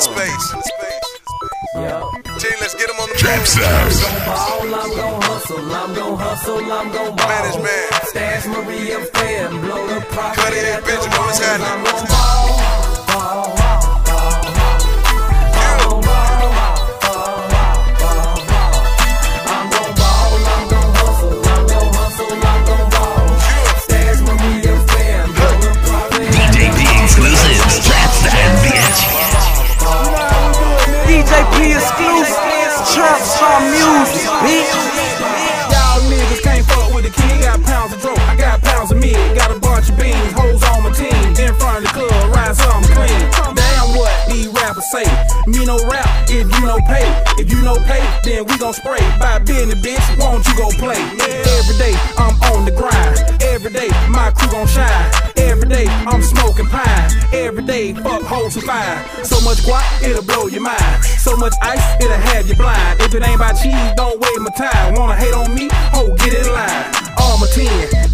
into space. Yup. G, let's get him on the Trap moon. sounds. Ball, I'm gon' hustle, I'm gon' hustle, I'm gon' ball. Management. Stash Maria Fair blow the profit. Cuddy and at the Benjamin, what's happening? Exclusive. Trap music, bitch. Y'all niggas can't fuck with the king. Got pounds of dope, I got pounds of meat. Got a bunch of beans, hoes on my team. In front of the club, ride something clean. Damn what these rappers say. Me no rap if you no pay. If you no pay, then we gon' spray. By business, bitch, won't you go play? Every day I'm on the grind. Every day fuck hoes who fine. So much guap, it'll blow your mind. So much ice, it'll have you blind. If it ain't by cheese, don't waste my time. Wanna hate on me? Oh, get in line. I'm a 10,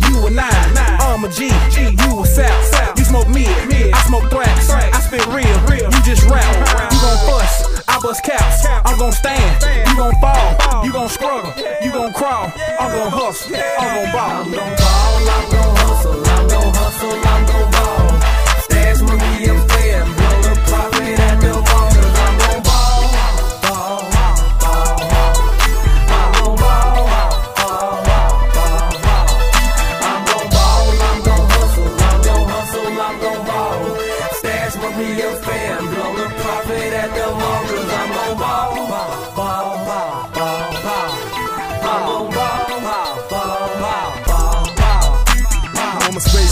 you a 9. I'm a G, G, you a South. You smoke mid, I smoke thrax. I spit real, you just rap. You gon' fuss, I bust caps. I'm gon' stand, you gon' fall. You gon' struggle, you gon' crawl. I'm gon' hustle, I'm gon' ball. I'm gon' ball, I'm gon' hustle, I'm gon' hustle, I'm gon' Stash Maria Fair and blow the profit at the I'm gon' ball, ball, ball, ball. I'm gon' ball, ball, ball, ball. I'm gon' ball, I'm gon' hustle, I'm gon' hustle, I'm gon' ball. Blow the profit at the mall. Cause I'm gon' ball, ball,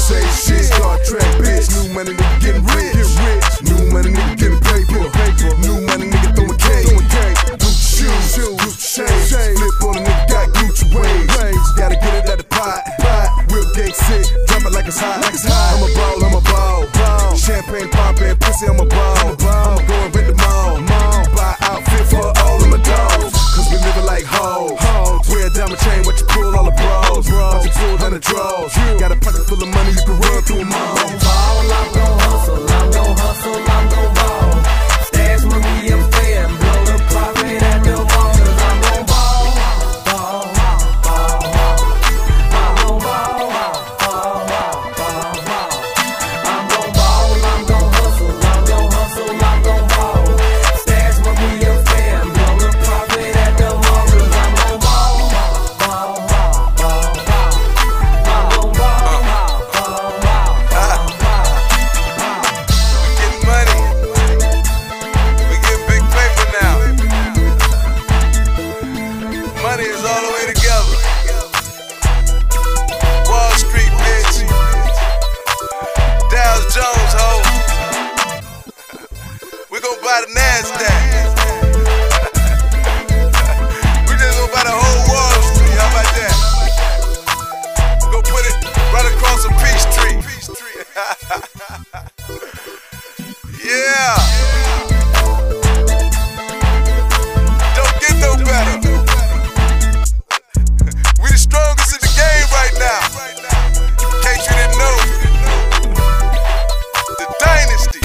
say shit. Star Trek, bitch. New money, nigga getting rich. Get rich. New money, nigga getting paper. paper. New money, nigga throwing cake. Throwing cake. Gucci shoes, shoes. Gucci chains. Chain. Flip on a nigga got Gucci waves. Gotta get it out the pot. pot. Real gang sick. Drop it like it's hot. Like it's hot. I'm a baller. hands down. we just gonna buy the whole Wall Street, how about that? Go put it right across a peach tree.